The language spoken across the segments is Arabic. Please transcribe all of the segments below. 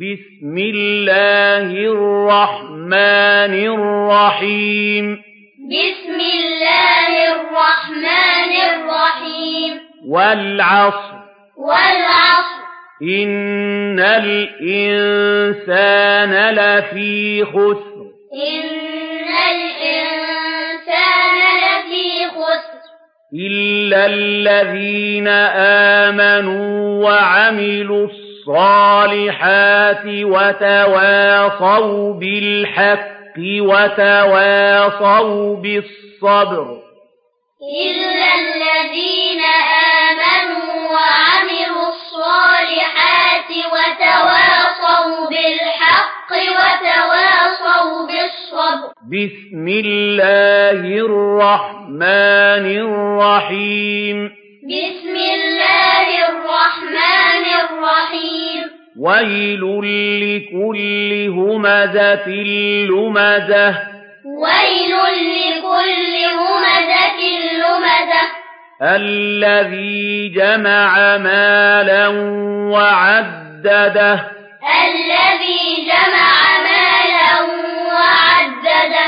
بسم الله الرحمن الرحيم بسم الله الرحمن الرحيم والعصر والعصر إن الإنسان لفي خسر إن الإنسان لفي خسر إلا الذين آمنوا وعملوا الصالحات الصالحات وتواصوا بالحق وتواصوا بالصبر. إلا الذين آمنوا وعملوا الصالحات وتواصوا بالحق وتواصوا بالصبر. بسم الله الرحمن الرحيم. بسم الله ويل لكل همزة لمزة ويل لكل همزة لمزة الذي جمع مالا وعدده الذي جمع مالا وعدده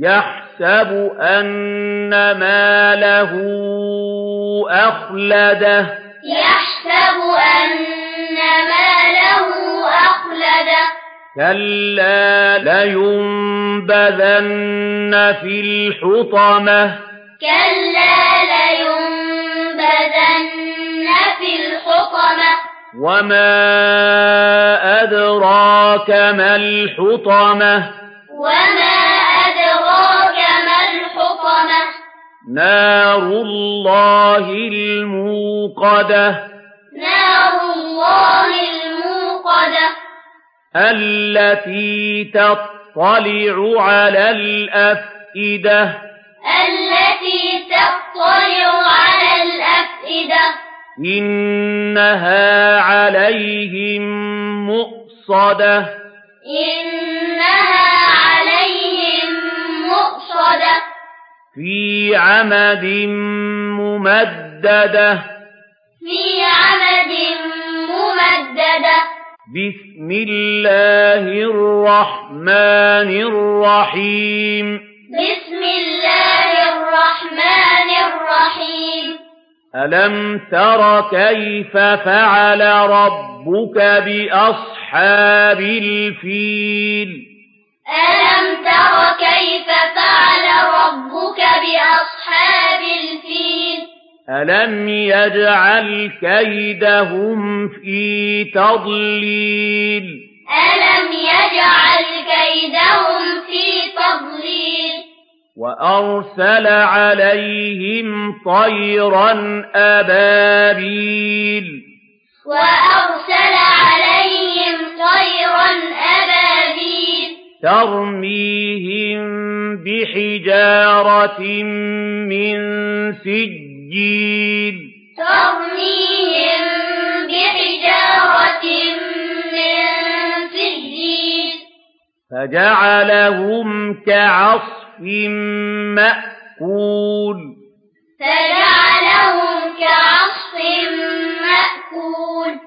يحسب أن ماله أخلده يحسب أن كلا لينبذن في الحطمة. كلا لينبذن في الحطمة. وما أدراك ما الحطمة. وما أدراك ما الحطمة. نار الله الموقدة. النار الموقدة التي تطلع على الأفئدة. التي تطلع على الأفئدة. إنها عليهم مؤصدة. إنها عليهم مؤصدة. في عمد ممددة في عمد ممددة. بسم الله الرحمن الرحيم بسم الله الرحمن الرحيم ألم تر كيف فعل ربك بأصحاب الفيل ألم تر كيف فعل ربك بأصحاب الفيل أَلَمْ يَجْعَلْ كَيْدَهُمْ فِي تَضْلِيلٍ أَلَمْ يَجْعَلْ كَيْدَهُمْ فِي تَضْلِيلٍ وَأَرْسَلَ عَلَيْهِمْ طَيْرًا أَبَابِيلَ وَأَرْسَلَ عَلَيْهِمْ طَيْرًا أَبَابِيلَ تَرْمِيهِمْ بِحِجَارَةٍ مِّن سجل سجين ترميهم بحجارة من سجين فجعلهم كعصف مأكول. فجعلهم كعصف مأكول